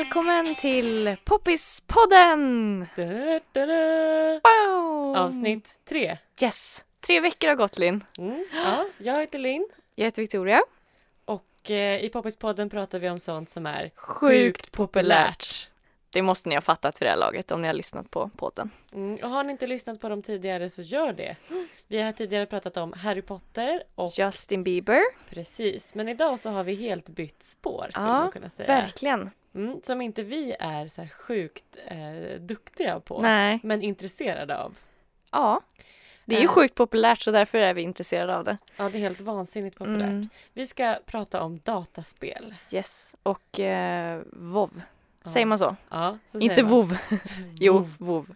Välkommen till Poppispodden! Du, du. Wow! Avsnitt tre. Yes! Tre veckor har gått Linn. Mm. Ja, jag heter Linn Jag heter Victoria. och eh, i Poppispodden pratar vi om sånt som är Sjukt populärt. Det måste ni ha fattat för det här laget om ni har lyssnat på podden. Mm. Och har ni inte lyssnat på dem tidigare så gör det. Vi har tidigare pratat om Harry Potter och Justin Bieber. precis, men idag så har vi helt bytt spår skulle Ja, man kunna säga. Verkligen. Mm. Som inte vi är så här sjukt eh, duktiga på, Nej. men intresserade av. Ja. Det är ju Eh. sjukt populärt så därför är vi intresserade av det. Ja, det är helt vansinnigt populärt. Mm. Vi ska prata om dataspel. Yes. Och eh, WoW. Ja. Säger man så? Ja, så Inte. WoW. Jo, WoW.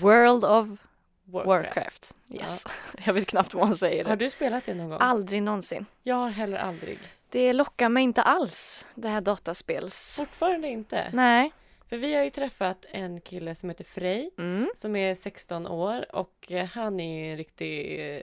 World of Warcraft. Yes. Jag vet knappt vad man säger Har det. du spelat det någon gång? Aldrig någonsin. Jag har heller aldrig. Det lockar mig inte alls, det här dataspels... Fortfarande inte. Nej. För vi har ju träffat en kille som heter Frej Mm. som är 16 år och eh, han är ju en riktig eh,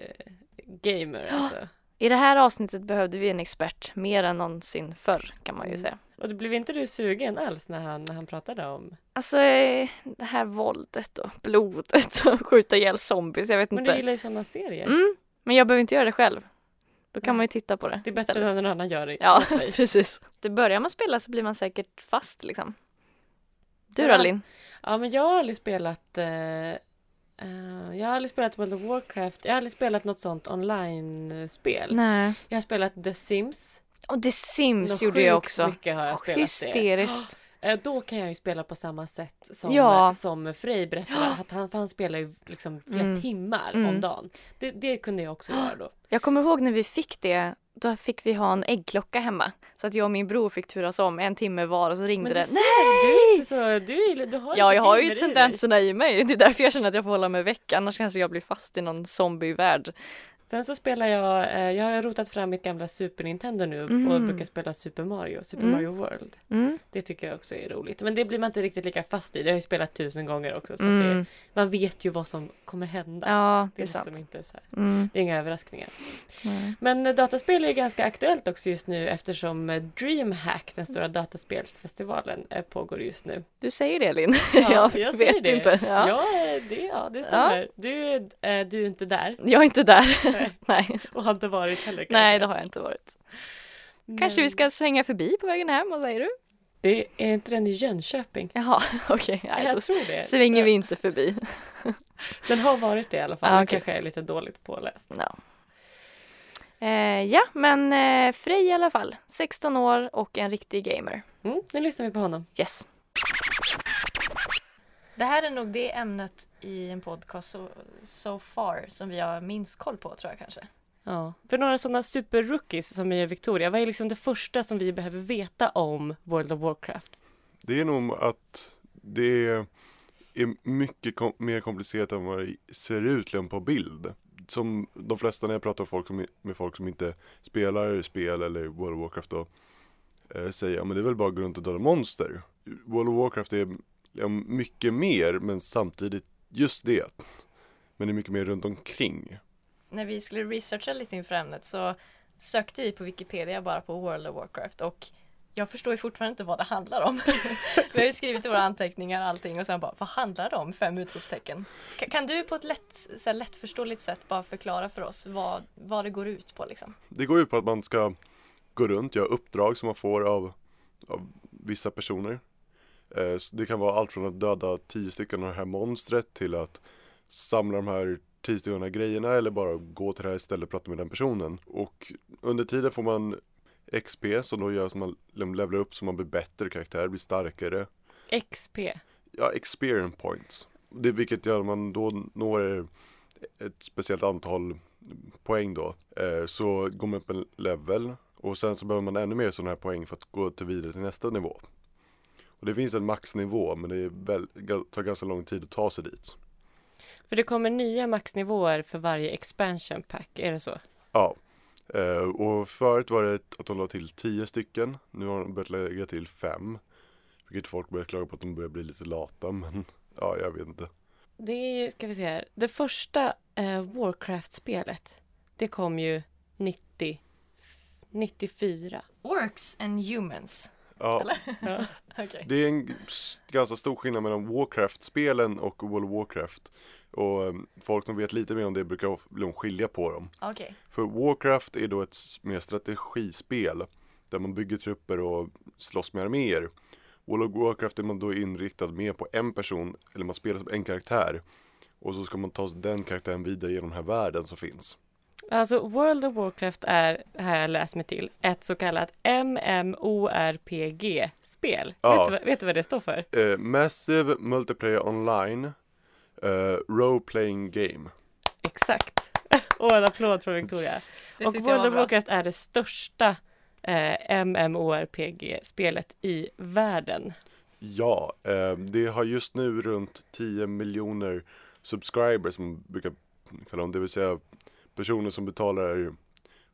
gamer alltså. I det här avsnittet behövde vi en expert mer än någonsin förr kan man ju Mm. säga. Och det blev inte du sugen alls när han, när han pratade om? Alltså eh, det här våldet och blodet och skjuta ihjäl zombies, jag vet Men inte. du gillar ju sådana serier. Mm. Men jag behöver inte göra det själv. Då kan Nej. man ju titta på det. Det är bättre istället. när någon annan gör det Ja, precis. Det börjar man spela så blir man säkert fast liksom. Du då Ja. Linn? Ja, men jag har aldrig spelat eh, eh, jag har aldrig spelat World of Warcraft. Jag har aldrig spelat något sånt online-spel. Nej. Jag har spelat The Sims. Och The Sims gjorde jag också. mycket har jag spelat det. Hysteriskt. Eh, Då kan jag ju spela på samma sätt som, Ja. som Frej berättade. Att han, för han spelar ju liksom flera Mm. timmar Mm. om dagen. Det, det kunde jag också göra då. Jag kommer ihåg när vi fick det, då fick vi ha en äggklocka hemma. Så att jag och min bror fick turas om en timme var och så ringde Men du det. ser, du är inte så... Du, är, du har Ja, lite jag har ju gamer i dig. tendenserna i mig. Det är därför jag känner att jag får hålla mig väck. Annars kanske jag blir fast i någon zombievärld. Sen så spelar jag... Eh, jag har rotat fram mitt gamla Super Nintendo nu och Mm. brukar spela Super Mario. Super Mm. Mario World. Mm. Det tycker jag också är roligt. Men det blir man inte riktigt lika fast i. Det har jag ju spelat tusen gånger också. Så Mm. det, man vet ju vad som kommer hända. Ja, det det är är sant. liksom inte så. Mm. Det är inga överraskningar. Men eh, dataspel är ganska aktuellt också just nu eftersom eh, DreamHack, den stora dataspelsfestivalen, eh, pågår just nu. Du säger det Linn. Ja, jag, vet det. inte. Ja. Ja, det, ja, det stämmer. Du, är- eh, du är inte där Jag är inte där. Nej. Nej. och har inte varit heller. kanske. Nej, det har jag inte varit. Kanske Men vi ska svänga förbi på vägen hem, vad säger du? Det är inte den i Jönköping? Jaha, okej. Nej, jag då tror det. svänger vi inte förbi. Den har varit det i alla fall. Ja, Den okej. kanske är lite dåligt påläst. Ja. Eh, ja, men eh, Frej i alla fall. 16 år och en riktig gamer. Mm, nu lyssnar vi på honom. Yes. Det här är nog det ämnet i en podcast so, so far som vi har minst koll på tror jag kanske. Ja. För några sådana super-rookies som jag och Victoria, vad är liksom det första som vi behöver veta om World of Warcraft? Det är nog att det är mycket kom mer komplicerat än vad det ser ut liksom på bild. Som de flesta när jag pratar med folk som, med folk som inte spelar spel eller World of Warcraft då eh, säger ja men det är väl bara att gå runt och döda monster. World of Warcraft är ja, mycket mer men samtidigt just det. Men det är mycket mer runt omkring. När vi skulle researcha lite inför ämnet så sökte vi på Wikipedia bara på World of Warcraft och jag förstår ju fortfarande inte vad det handlar om. vi har ju skrivit i våra anteckningar allting och sen bara, vad handlar det om? Fem utropstecken. Kan, kan du på ett lätt, så här, lättförståeligt sätt bara förklara för oss vad, vad det går ut på liksom? Det går ut på att man ska gå runt, göra uppdrag som man får av, av vissa personer. Eh, det kan vara allt från att döda tio stycken av det här monstret till att samla de här tio stycken här grejerna eller bara gå till det här stället och prata med den personen. Och under tiden får man XP som då gör att man levlar upp så man blir bättre karaktär, blir starkare. XP. Ja, experience points. Det vilket gör att man då når ett speciellt antal poäng då. Eh, så går man upp en level och sen så behöver man ännu mer sådana här poäng för att gå till vidare till nästa nivå. Och det finns en maxnivå men det är väl, tar ganska lång tid att ta sig dit. För det kommer nya maxnivåer för varje expansion pack, är det så? Ja. Eh, och förut var det att de la till 10 stycken. Nu har de börjat lägga till 5. Vilket folk börjar klaga på att de börjar bli lite lata men ja, jag vet inte. Det är, ska vi se här, det första eh, Warcraft-spelet, det kom ju 90, 94. Orcs and humans. Ja, Eller? Ja. Okej. det är en ganska stor skillnad mellan Warcraft-spelen och World of Warcraft. Och eh, folk som vet lite mer om det brukar liksom skilja på dem. Okej. För Warcraft är då ett mer strategispel där man bygger trupper och slåss med arméer. World of Warcraft är man då inriktad mer på en person, eller man spelar som en karaktär. Och så ska man ta den karaktären vidare genom den här världen som finns. Alltså World of Warcraft är, här jag läst mig till, ett så kallat MMORPG-spel. Ja. Vet, du, vad- vet du vad det står för? Eh, Massive Multiplayer Online eh, Role Playing Game. Exakt. Och en applåd från Victoria. Och World of. Warcraft är det största eh, MMORPG-spelet i världen. Ja, eh, det har just nu runt 10 miljoner subscribers som man brukar kalla dem. Det vill säga personer som betalar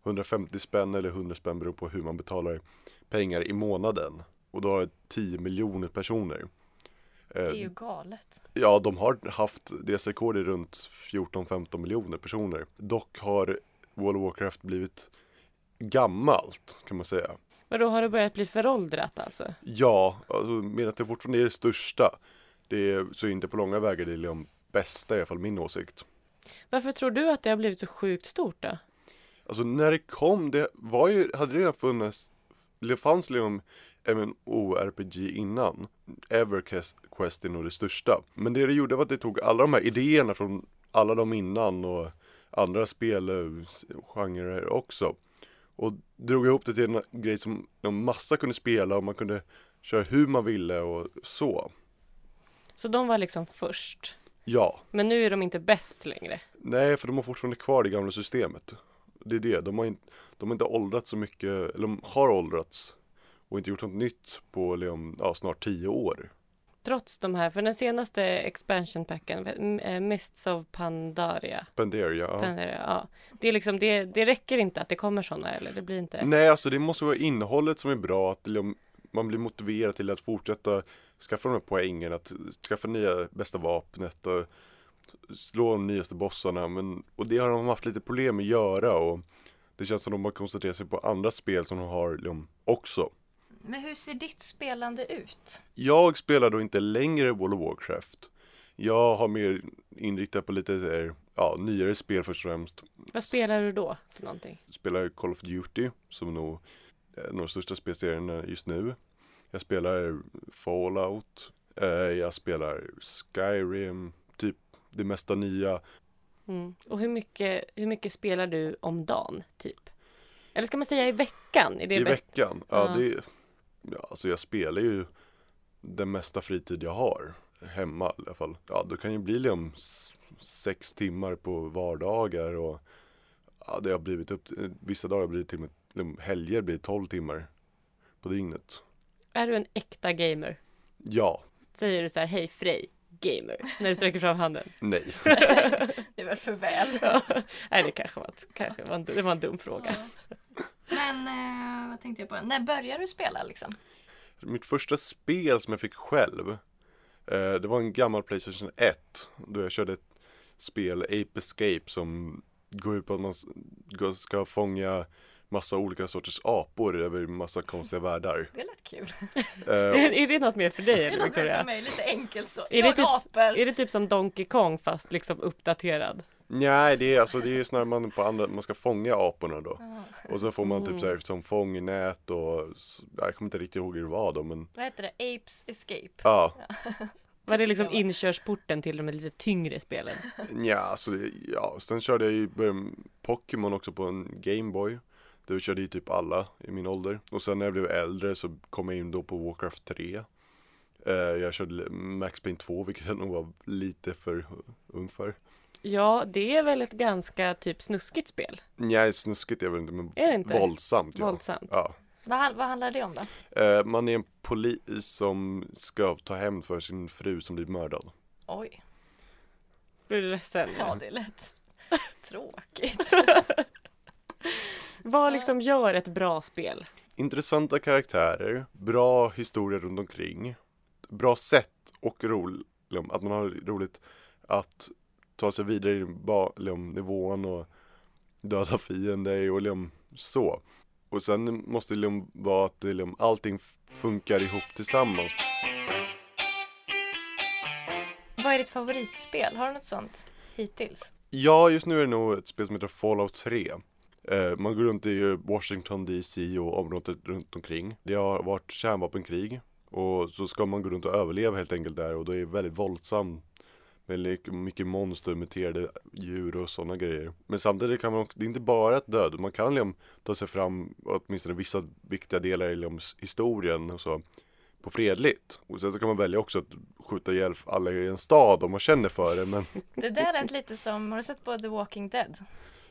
150 spänn eller 100 spänn beroende på hur man betalar pengar i månaden. Och då har det 10 miljoner personer. Det är Eh, ju galet. Ja, de har haft, deras rekord är runt 14-15 miljoner personer. Dock har World of Warcraft blivit gammalt kan man säga. Men då har det börjat bli föråldrat alltså? Ja, alltså, medan det fortfarande är det största. Det är, så är inte på långa vägar det är liksom bästa i alla fall min åsikt. Varför tror du att det har blivit så sjukt stort då? Alltså när det kom, det var ju, hade det redan funnits, det fanns liksom MMORPG innan. EverQuest är nog det största. Men det det gjorde var att det tog alla de här idéerna från alla de innan och andra spelgenrer också. Och drog ihop det till en grej som en massa kunde spela och man kunde köra hur man ville och så. Så de var liksom först. Ja, Men nu är de inte bäst längre. nej för de har fortfarande kvar det gamla systemet. Det är det, de har inte, de har inte åldrats så mycket, eller de har åldrats och inte gjort något nytt på liksom, ja, snart tio år. Trots de här, för den senaste expansion packen, eh, Mists of Pandaria, Pandaria, ja. Pandaria ja. Det, är liksom, det, det räcker inte att det kommer sådana eller det blir inte. Nej, alltså det måste vara innehållet som är bra, att liksom, man blir motiverad till att fortsätta skaffa de här poängen, att skaffa nya bästa vapnet och slå de nyaste bossarna. Men, och det har de haft lite problem med att göra och det känns som de har koncentrerat sig på andra spel som de har liksom, också. Men hur ser ditt spelande ut? Jag spelar då inte längre World of Warcraft. Jag har mer inriktat på lite eh, ja, nyare spel först och främst. Vad spelar du då för någonting? spelar Call of Duty som nog är en av de största spelserierna just nu. Jag spelar Fallout. Eh, jag spelar Skyrim. Typ det mesta nya. Mm. Och hur mycket, hur mycket spelar du om dagen, typ? Eller ska man säga i veckan? Är det I veckan. Ja, Ja. det ja, alltså jag spelar ju den mesta fritid jag har. Hemma i alla fall. Ja, då kan ju bli liksom sex timmar på vardagar och ja, det har blivit upp vissa dagar blir det till och med liksom helger blir det 12 timmar på dygnet. Är du en äkta gamer? Ja, Säger du så här, hej Frej, gamer, när du sträcker fram handen? nej. Det väl för väl. Nej, det kanske var, kanske var en, det var en dum fråga. Men eh, vad tänkte jag på? När började du spela liksom? Mitt första spel som jag fick själv eh, Det var en gammal Playstation 1 Då jag körde ett spel, Ape Escape Som går ut på att man ska fånga Massa olika sorters apor över massa konstiga världar Det lät kul. eh, är det något mer för dig Det eller låter väl för mig lite enkelt så. Är det, typ, apor. är det typ som Donkey Kong fast liksom uppdaterad? Nej det är alltså det är snarare man på andra, man ska fånga aporna då Ja. Och så får man typ Mm. så här som fångnät och Jag kommer inte riktigt ihåg hur det var då men Vad heter det? Apes Escape. Ja, Var det liksom inkörsporten till de lite tyngre spelen? Ja, alltså, ja, sen körde jag ju Pokémon också på en Gameboy. Det körde ju typ alla i min ålder. Och sen när jag blev äldre så kom jag in då på Warcraft 3. Eh, jag körde Max Payne 2, vilket jag nog var lite för ung för. Ja, det är väl ett ganska typ snuskigt spel? Nej, snuskigt är väl inte, men Är det inte? våldsamt. Ja. Våldsamt. Ja. Vad, vad handlar det om då? Eh, man är en polis som ska ta hämnd för sin fru som blir mördad. Oj, Blir du ledsen? ja det lät tråkigt. Vad liksom gör ett bra spel? Intressanta karaktärer, bra historia runt omkring, bra sätt och roligt, att man har roligt att ta sig vidare i liksom, nivån och döda fiender och liksom, så. Och sen måste det liksom vara att liksom, allting funkar ihop tillsammans. Vad är ditt favoritspel? Har du något sånt hittills? Ja, just nu är det nog ett spel som heter Fallout 3. Eh, man går runt i Washington DC och området runt omkring. Det har varit kärnvapenkrig och så ska man gå runt och överleva helt enkelt där och då är det väldigt våldsamt. Väldigt mycket monster, muterade djur och sådana grejer. Men samtidigt kan man också, det är inte bara ett död, man kan liksom ta sig fram åtminstone vissa viktiga delar i liksom historien och så på fredligt. Och sen så kan man välja också att skjuta ihjäl alla i en stad om man känner för det. Men Det där lät lite som, har du sett på The Walking Dead?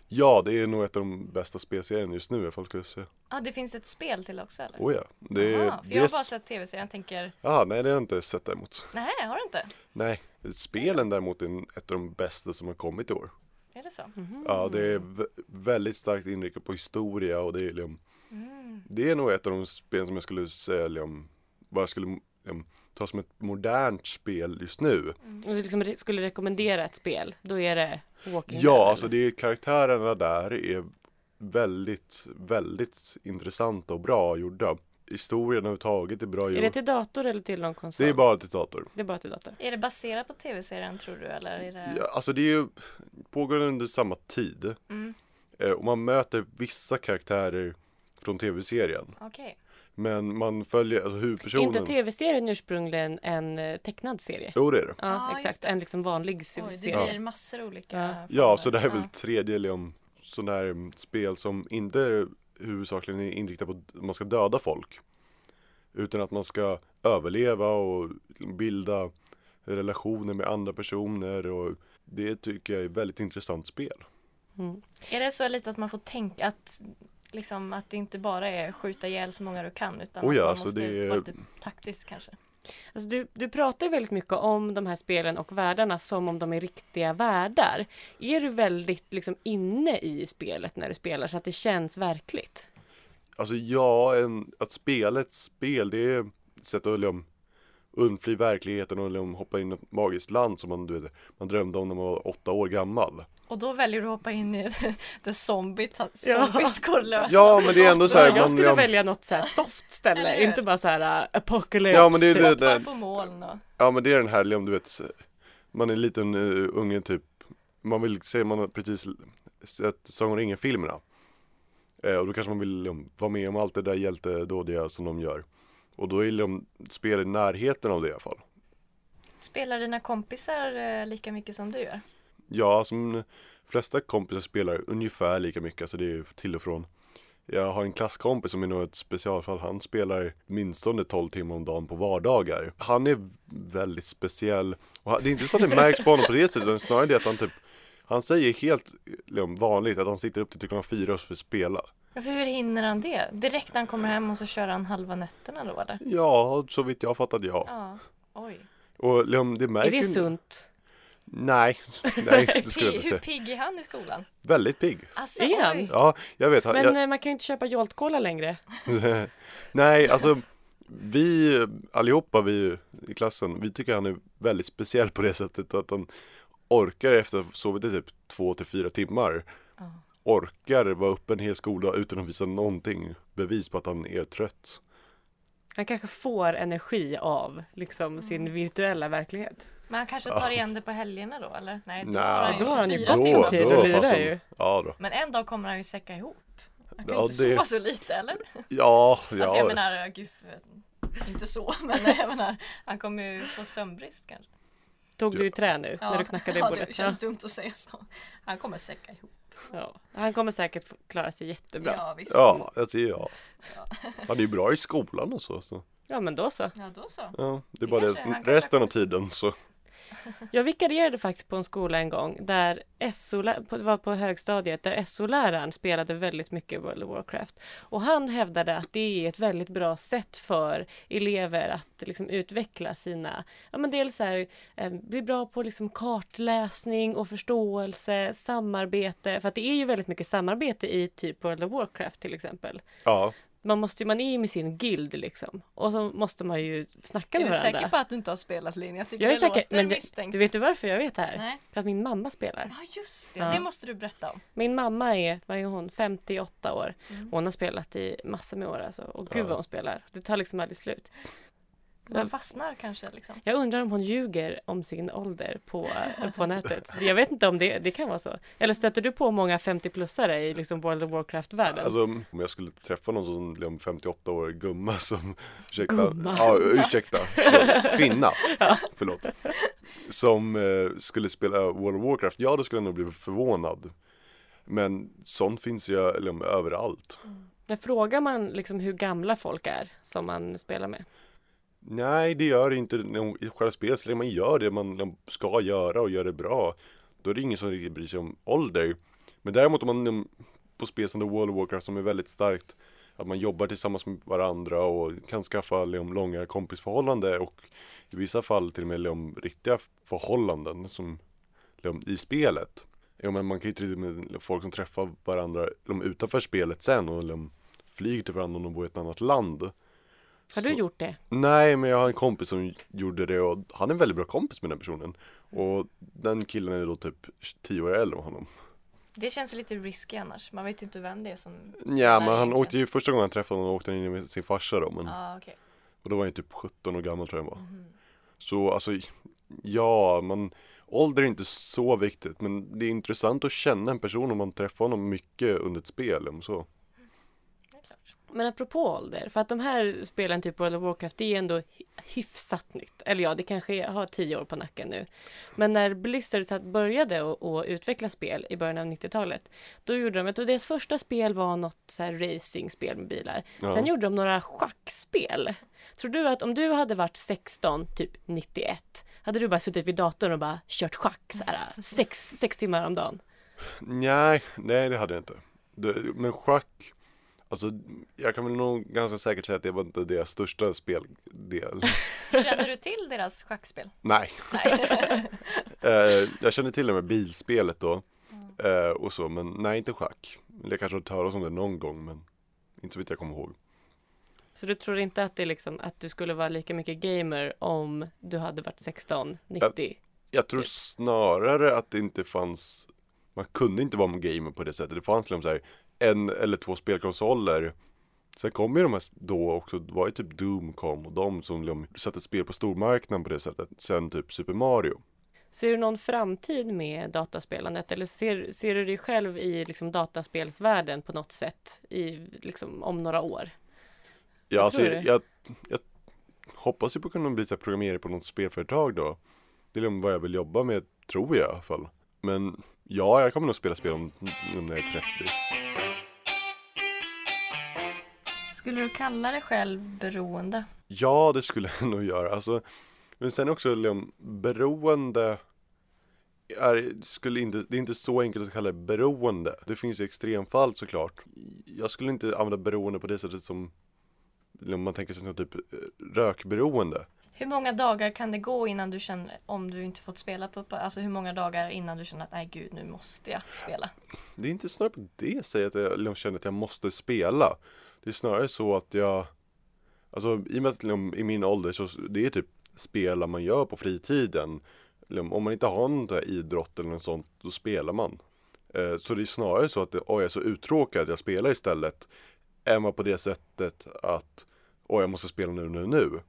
Ja, det är nog ett av de bästa spelserierna just nu ifall jag skulle säga. Ja, ah, det finns ett spel till också eller? Oh ja, det. Aha, för det jag har bara sett tv-serien tänker, Ah, nej, det har jag inte sett däremot. nej har du inte? Nej, spelen däremot är ett av de bästa som har kommit i år. Är det så? Ja, det är vä- väldigt starkt inriktat på historia och det är liksom, Mm. Det är nog ett av de spel som jag skulle säga liksom, vad jag skulle liksom, ta som ett modernt spel just nu. Om du liksom re- skulle rekommendera ett spel, då är det Walking Ja, Dead, alltså det är karaktärerna där är väldigt, väldigt intressanta och bra gjorda. Historien överhuvudtaget är bra Är gjord. det till dator eller till någon konsol? Det är bara till dator. Det är bara till dator. Är det baserat på tv-serien tror du eller är det? Ja, alltså det är ju pågår under samma tid. Mm, Eh, och man möter vissa karaktärer från tv-serien. Okej. Men man följer alltså, huvudpersonen. inte tv-serien ursprungligen en eh, tecknad serie? Jo det är det. Ja, Ah, exakt. det. En liksom vanlig Oj, serie. det blir massor olika Ja. Ja, så det här är väl tredje liksom, sån här mm, spel som inte är huvudsakligen är inriktat på att man ska döda folk. Utan att man ska överleva och bilda relationer med andra personer och det tycker jag är ett väldigt intressant spel. Mm. Är det så lite att man får tänka att liksom att det inte bara är skjuta ihjäl så många du kan utan Oh ja, att man alltså måste det vara lite taktisk kanske? Alltså du, du pratar ju väldigt mycket om de här spelen och världarna som om de är riktiga världar. Är du väldigt liksom inne i spelet när du spelar så att det känns verkligt? Alltså ja, en, att spela ett spel det är ett sätt att liksom, undfly verkligheten och liksom, hoppa in i ett magiskt land som man, du vet, man drömde om när man var åtta år gammal. Och då väljer du att hoppa in i det zombie, lösa. Ja, men det är ändå så här, jag skulle ja, välja något så här soft ställe, inte bara så här uh, apocalypse. Ja, men det är det- det- på moln och... ja men det är den här, liksom, du vet, man är en liten uh, unge typ, man vill säga man har precis sett Sagan om ringen-filmerna. Eh, och då kanske man vill liksom, vara med om allt det där hjältedådiga som de gör. Och då är liksom, spel i närheten av det i alla fall. Spelar dina kompisar eh, lika mycket som du gör? Ja, som flesta kompisar spelar ungefär lika mycket, alltså det är ju till och från. Jag har en klasskompis som är nog ett specialfall, han spelar minst 12 timmar om dagen på vardagar. Han är väldigt speciell, och det är inte så att det märks på honom på det sättet, utan snarare det att han typ Han säger helt liksom, vanligt att han sitter upp till klockan fyra och ska spela. Ja, för hur hinner han det? Direkt när han kommer hem och så kör han halva nätterna då eller? Ja, så vitt jag fattat ja. Ja, oj. Och liksom, det Är märker det sunt? Nej, nej det skulle jag Pig, inte hur säga. pigg är han i skolan? Väldigt pigg. Alltså, Är han? Ja, jag vet. Men jag, eh, man kan ju inte köpa Jolt Cola längre. Nej, alltså vi allihopa vi i klassen, vi tycker han är väldigt speciell på det sättet att han orkar efter att ha sovit i typ två till fyra timmar orkar vara uppe en hel skola utan att visa någonting bevis på att han är trött. Han kanske får energi av liksom sin virtuella verklighet. Men han kanske tar igen det på helgerna då eller? Nej, då Nej, har han ju då har han ju 24 gott tid att lira ju. Ja då. Men en dag kommer han ju säcka ihop. Han kan Ja, inte det- sova så lite eller? Ja, Alltså jag ja. menar, gud, för- inte så, men jag menar, han kommer ju få sömnbrist kanske. Tog du i trä nu när du knackade i ja, bordet? det känns dumt att säga så. Han kommer säcka ihop. Ja. Han kommer säkert klara sig jättebra. Ja, Ja, visst. Ja, jag tycker ja. Ja. Han är ju bra i skolan och så. så. men då så. Ja, då så. Ja, det är Det bara det, resten av tiden så. Jag vikarierade faktiskt på en skola en gång där SO, det var på högstadiet där SO-läraren spelade väldigt mycket World of Warcraft. Och han hävdade att det är ett väldigt bra sätt för elever att liksom utveckla sina, ja men dels här, eh, bli bra på liksom kartläsning och förståelse, samarbete, för att det är ju väldigt mycket samarbete i typ World of Warcraft till exempel. Ja, man måste man är ju med sin guild liksom. Och så måste man ju snacka Är med du varandra. säker på att du inte har spelat Linn? Jag tycker jag är det säker, låter men misstänkt. du vet du varför jag vet det här? Nej. För att min mamma spelar. Ja just det, Ja. det måste du berätta om. Min mamma är, vad är hon, 58 år. Mm. Hon har spelat i massor med år alltså. Och gud Ja. vad hon spelar. Det tar liksom aldrig slut. Man fastnar kanske liksom. Jag undrar om hon ljuger om sin ålder på, på nätet. Jag vet inte om det, det kan vara så. Eller stöter du på många 50-plussare i liksom World of Warcraft-världen? Alltså om jag skulle träffa någon som liksom 58 år gumma som Ursäkta, Gumma. ja ursäkta, Förlåt. kvinna, förlåt Som eh, skulle spela World of Warcraft, ja då skulle jag nog bli förvånad Men sånt finns ju liksom, överallt Men frågar man liksom hur gamla folk är som man spelar med? Nej det gör det inte i själva spelet, så länge man gör det man ska göra och gör det bra Då är det ingen som riktigt bryr sig om ålder. Men däremot om man på spel som The World of Warcraft som är väldigt starkt Att man jobbar tillsammans med varandra och kan skaffa liksom, långa kompisförhållanden och i vissa fall till och med liksom, riktiga förhållanden som liksom, i spelet. Ja men man kan ju till och med folk som träffar varandra liksom, utanför spelet sen och liksom, flyger till varandra om de bor i ett annat land. Har du Så- gjort det? Nej, men jag har en kompis som gjorde det och han är en väldigt bra kompis med den personen. Och den killen är då typ 10 år äldre än honom. Det känns lite risky annars. Man vet ju inte vem det är som Ja, men han egentligen. åkte ju första gången han träffade honom åkte han in med sin farsa då. Men, Ja, okej. Och då var han ju typ 17 år gammal tror jag han var. Mhm. Så alltså, ja, man Ålder är inte så viktigt men det är intressant att känna en person om man träffar honom mycket under ett spel. Om så. Men apropå ålder, för att de här spelen typ World of Warcraft, det är ändå hy- hyfsat nytt. Eller ja, det kanske har tio år på nacken nu. Men när Blizzard började att- att utveckla spel i början av 90-talet, då gjorde de, jag tror deras första spel var något så här racingspel med bilar. Ja. Sen gjorde de några schackspel. Tror du att om du hade varit 16, typ 91, hade du bara suttit vid datorn och bara kört schack så här, sex, sex timmar om dagen? Nej, nej det hade jag inte. Det, men schack Alltså jag kan väl nog ganska säkert säga att det var inte deras största speldel. Känner du till deras schackspel? Nej. Nej. Eh, jag kände till det med bilspelet då. Eh, och så, men nej inte schack. Jag kanske har hört talas om det någon gång, men inte så vitt jag kommer ihåg. Så du tror inte att det är liksom att du skulle vara lika mycket gamer om du hade varit 16, 90? Jag tror Typ. snarare att det inte fanns Man kunde inte vara en gamer på det sättet. Det fanns liksom så här, en eller två spelkonsoler. Sen kom ju de här då också, det var ju typ Doom kom och de som liksom satte spel på stormarknaden på det sättet. Sen typ Super Mario. Ser du någon framtid med dataspelandet eller ser, ser du dig själv i liksom dataspelsvärlden på något sätt i, liksom, om några år? Ja, alltså, jag, jag, jag hoppas ju på att kunna bli programmerare på något spelföretag då. Det är liksom vad jag vill jobba med, tror jag i alla fall. Men ja, jag kommer nog spela spel om, om när jag är 30. Skulle du kalla dig själv beroende? Ja, det skulle jag nog göra. Alltså, men sen också liksom, beroende är, skulle inte, det är inte så enkelt att kalla det beroende. Det finns ju extremfall såklart. Jag skulle inte använda beroende på det sättet som om man tänker sig som typ eh, rökberoende. Hur många dagar kan det gå innan du känner, om du inte fått spela på Alltså hur många dagar innan du känner att nej gud nu måste jag spela? Det är inte snarare på det sättet att jag liksom känner att jag måste spela. Det är snarare så att jag Alltså i och med att liksom, i min ålder så det är typ spela man gör på fritiden. Liksom, Om man inte har någon där idrott eller något sånt då spelar man. Eh, Så det är snarare så att oj, jag är så uttråkad att jag spelar istället. Än vad på det sättet att oj, jag måste spela nu, nu, nu.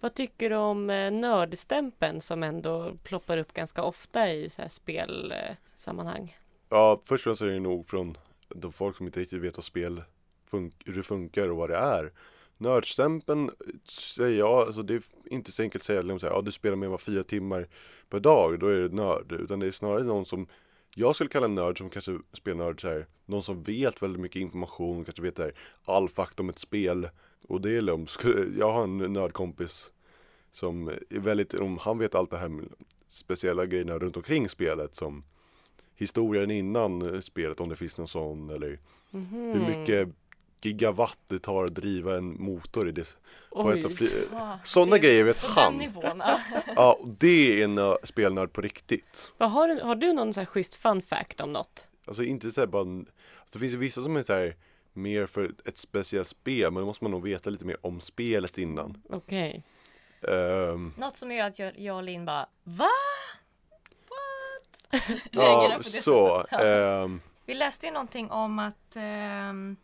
Vad tycker du om eh, nördstämpeln som ändå ploppar upp ganska ofta i så här spelsammanhang? Ja, först och främst är det nog från de folk som inte riktigt vet vad spel fun- hur det funkar och vad det är. Nördstämpeln säger jag, alltså det är inte så enkelt att säga, liksom ja du spelar med var fyra timmar per dag, då är det nörd. Utan det är snarare någon som jag skulle kalla nörd som kanske spelar nörd så här, någon som vet väldigt mycket information, kanske vet här, all fakta om ett spel. Och det är skulle- jag har en nördkompis som är väldigt, han vet allt det här speciella grejerna runt omkring spelet som historien innan spelet om det finns någon sån eller Mhm. hur mycket gigawatt det tar att driva en motor i det. På ett fly- Ah, Sådana grejer vet på han. Den nivån, ja. ja, det är nö- spelnörd på riktigt. Vad har, du, har du någon så här schysst fun fact om något? Alltså inte så här bara, en- alltså, det finns ju vissa som är så här mer för ett speciellt spel, men då måste man nog veta lite mer om spelet innan. Okej. Ehm, Något som gör att jag, jag och Linn bara VA? What? Ja, så. ehm, Vi läste ju någonting om att, ehm,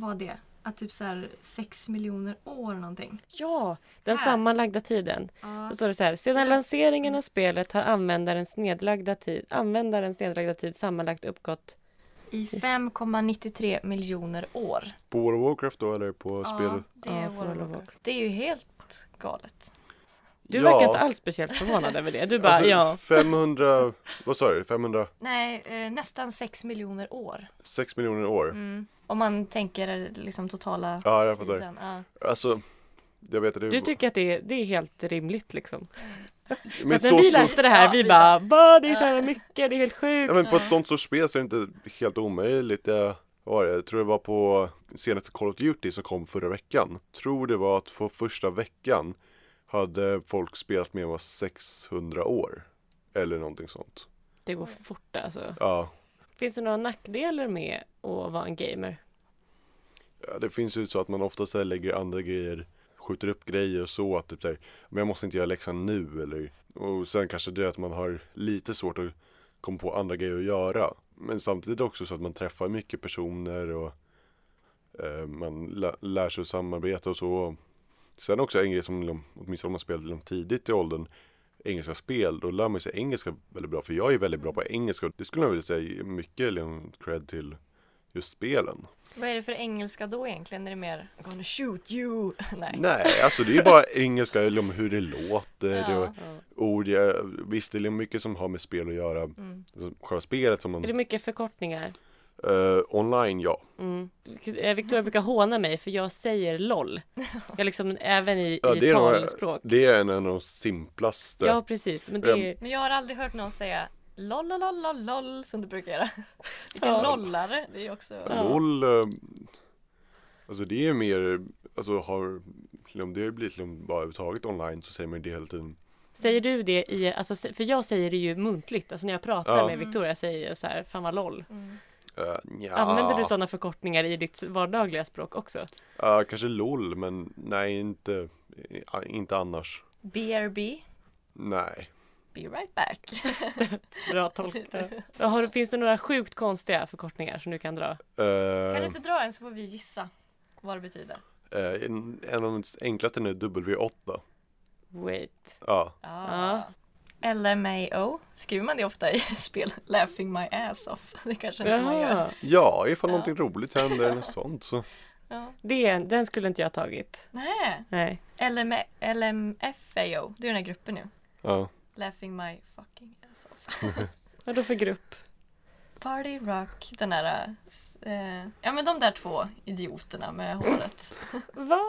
vad var det? Att typ så här 6 miljoner år någonting. Ja, den Här. sammanlagda tiden. Ja. Så står det så här. Sedan lanseringen av spelet har användarens nedlagda tid, användarens nedlagda tid sammanlagt uppgått I 5,93 miljoner år. på World of Warcraft då, eller på Ja, spel? det är Ja, World of Warcraft. Det är ju helt galet. Du Ja. verkar inte alls speciellt förvånad över det. Du bara, Alltså, ja. 500, vad sa du? 506 Nej, eh, nästan 6 miljoner år. miljoner år? Mm. Om man tänker liksom totala Ja, jag fattar. tiden. Ja. Alltså, jag vet att det Du tycker att det är, det är helt rimligt liksom. men att när så vi läste det här, vi bara, vad det är så här mycket, det är helt sjukt. Ja men på ett sånt sorts spel så är det inte helt omöjligt. Jag, var det? jag tror det var på senaste Call of Duty som kom förra veckan. Tror det var att för första veckan hade folk spelat med var 600 år. Eller någonting sånt. Det går fort alltså. Ja, Finns det några nackdelar med att vara en gamer? ja, det finns ju så att man ofta så här lägger andra grejer skjuter upp grejer och så att typ så här, men jag måste inte göra läxan nu eller och sen kanske det att man har lite svårt att komma på andra grejer att göra men samtidigt också så att man träffar mycket personer och eh, man lä- lär sig att samarbeta och så sen också en grej som liksom, åtminstone om man spelat liksom tidigt i åldern engelska spel då lär man sig engelska väldigt bra för jag är väldigt bra på engelska det skulle jag vilja säga mycket liksom, cred till just spelen Vad är det för engelska då egentligen? Är det mer I'm gonna shoot you? Nej. Nej, alltså det är bara engelska, eller om hur det låter Ja. och ord. Jag, visst, det är mycket som har med spel att göra. Mm. Alltså, själva spelet som man... Är det mycket förkortningar? Eh, online, ja. Mm. Eh, Victoria brukar håna mig för jag säger LOL. Jag liksom, även i, Ja, i det är nog- talspråk. Det är en av de simplaste. Ja, precis. Men det är... Men jag har aldrig hört någon säga LOL, LOL, LOL, LOL, som du brukar göra. Vilken Ja. lollare. Det är ju också... Ja. LOL, eh, alltså det är mer, alltså har, liksom, det har ju blivit liksom, bara överhuvudtaget online så säger man det hela tiden. Säger du det i, alltså, för jag säger det ju muntligt, alltså när jag pratar Ja. med Victoria säger jag så här, fan vad LOL. Mm. Uh. Använder du sådana förkortningar i ditt vardagliga språk också? Ja, kanske LOL, men nej, inte, inte annars. BRB. Nej. Be right back. Bra tolkat. Finns det några sjukt konstiga förkortningar som du kan dra? Eh, Kan du inte dra en så får vi gissa vad det betyder? eh, en, en av de enklaste är W8. Wait. Ja. Ah. LMAO. Skriver man det ofta i spel? Laughing my ass off. Det kanske inte man gör. Ja, Ja, ifall Ja. någonting roligt händer eller sånt så. Ja. det, den skulle inte jag ha tagit. Nej. Nej. LM, LMFAO. Det är den här gruppen nu. Ja. Laughing my fucking ass off. Vad då för grupp? Party rock. Den där. Eh, ja men de där två idioterna med håret. Va?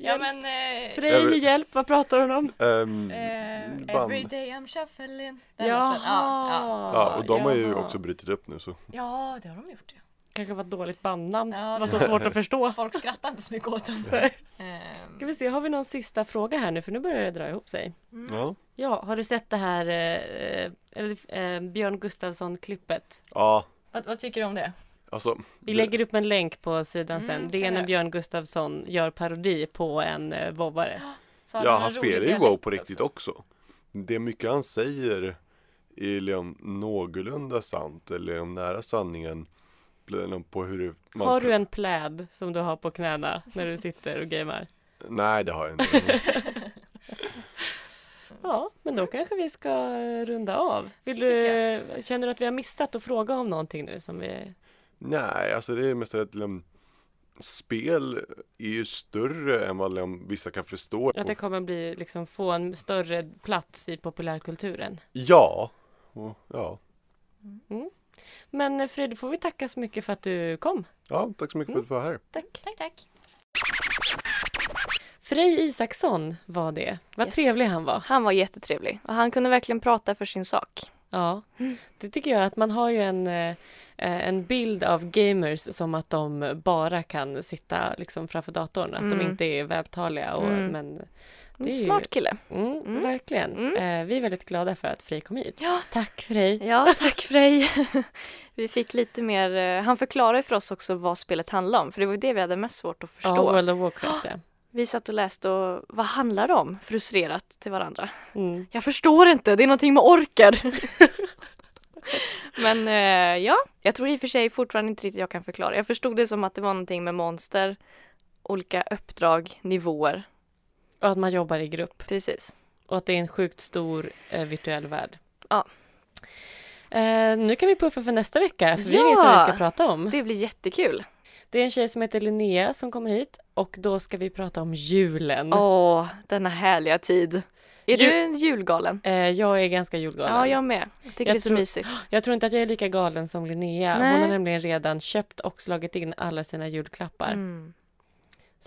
Ja men. Eh, Frej, hjälp, vad pratar hon om? Ehm, eh, band. every day I'm shuffling. Den Jaha! låten. Ja, ja. Ja, och de har ju jaha. också brutit upp nu så. ja, det har de gjort. Ja. Kanske var ett dåligt bandnamn. Ja, det var så svårt att förstå. Folk skrattar inte så mycket åt dem. Ehm, Ska vi se, har vi någon sista fråga här nu? För nu börjar det dra ihop sig. mm. Ja. Ja, har du sett det här eh, eller, eh, Björn Gustafsson-klippet? Ja, vad, vad tycker du om det? Alltså. Vi det- lägger upp en länk på sidan Mm, sen. Det är när. Björn Gustafsson gör parodi på en eh, vovvare. Ja, han spelar ju WoW på riktigt också. Det är mycket han säger är liksom någorlunda sant eller liksom nära sanningen. På hur det, man, Har du en pläd som du har på knäna när du sitter och gamer? Nej, det har jag inte. Ja, men då kanske vi ska runda av. Vill Det du, känner du att vi har missat att fråga om någonting nu som vi... Nej, alltså det är mest att liksom, spel är ju större än vad liksom, vissa kan förstå. Att det kommer bli, liksom, få en större plats i populärkulturen. Ja. Och, ja. Men eh, Fred, får vi tacka så mycket för att du kom. ja, tack så mycket för att du var här. Tack. Tack, tack. Frej Isaksson var det. Vad Yes. trevlig han var. Han var jättetrevlig och han kunde verkligen prata för sin sak. Ja, det tycker jag att man har ju en, eh, en bild av gamers som att de bara kan sitta liksom framför datorn, att de Mm. inte är vältaliga. Och, Mm. men det är Smart ju, kille. mm, Mm. Verkligen. Mm. Eh, vi är väldigt glada för att Frej kom hit. Ja. Tack Frej! Ja, tack Frej. Vi fick lite mer, eh, han förklarade för oss också vad spelet handlar om, för det var det vi hade mest svårt att förstå. Ja, World of Warcraft. Vi satt och läste och vad handlar det om? Frustrerat till varandra. Mm. Jag förstår inte, det är någonting med orker. Men eh, ja, jag tror i och för sig fortfarande inte riktigt jag kan förklara. Jag förstod det som att det var någonting med monster, olika uppdrag, nivåer. Och att man jobbar i grupp. Precis. Och att det är en sjukt stor eh, virtuell värld. Ja. Eh, nu kan vi puffa för nästa vecka, för vi Ja. vet vad vi ska prata om. Det blir jättekul. Det är en tjej som heter Linnea som kommer hit och då ska vi prata om julen. Åh, denna härliga tid. Är Ju- du en julgalen? Eh, jag är ganska julgalen. Ja, jag med. Jag tycker Jag det är så mysigt. Jag tror inte att jag är lika galen som Linnea. Nej. Hon har nämligen redan köpt och slagit in alla sina julklappar. Mm.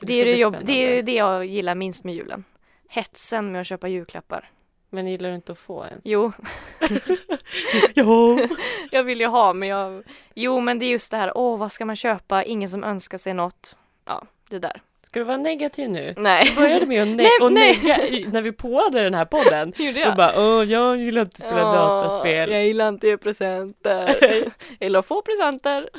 Det, ska är det, det är ju det jag gillar minst med julen. Hetsen med att köpa julklappar. Men gillar du inte att få ens? Jo, jo. jag vill ju ha men jag... Jo men det är just det här, åh vad ska man köpa? Ingen som önskar sig något. Ja, det där. Ska du vara negativ nu? Nej. Du började med att ne- Nej, och i, när vi påade den här podden. Gjorde Du jag? bara, åh, jag gillar inte att spela dataspel. Jag gillar inte att ge presenter. jag gillar att få presenter.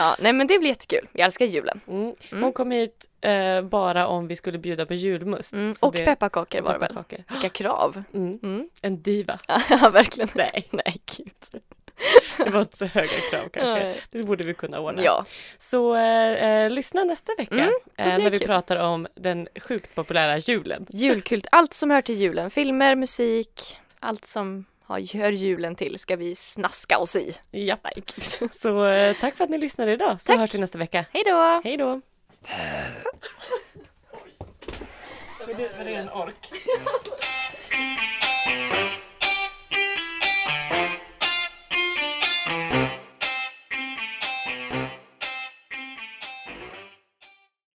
Ja, nej men det blir jättekul. Jag älskar julen. Mm. Mm. Hon kom hit eh, bara om vi skulle bjuda på julmust. Mm. Och det- pepparkakor var det väl? Vilka krav. Mm. Mm. En diva. ja, verkligen. Nej, Nej, gud. det var inte så höga krav kanske. Nej. Det borde vi kunna ordna. Ja, Så eh, eh, lyssna nästa vecka Mm, eh, när vi kul. pratar om den sjukt populära julen. julkult. Allt som hör till julen. Filmer, musik, allt som har, hör julen till ska vi snaska oss i. Nej, gud. Så eh, tack för att ni lyssnade idag så Tack. hörs vi nästa vecka. Hej då! Hej då! Var det en ork?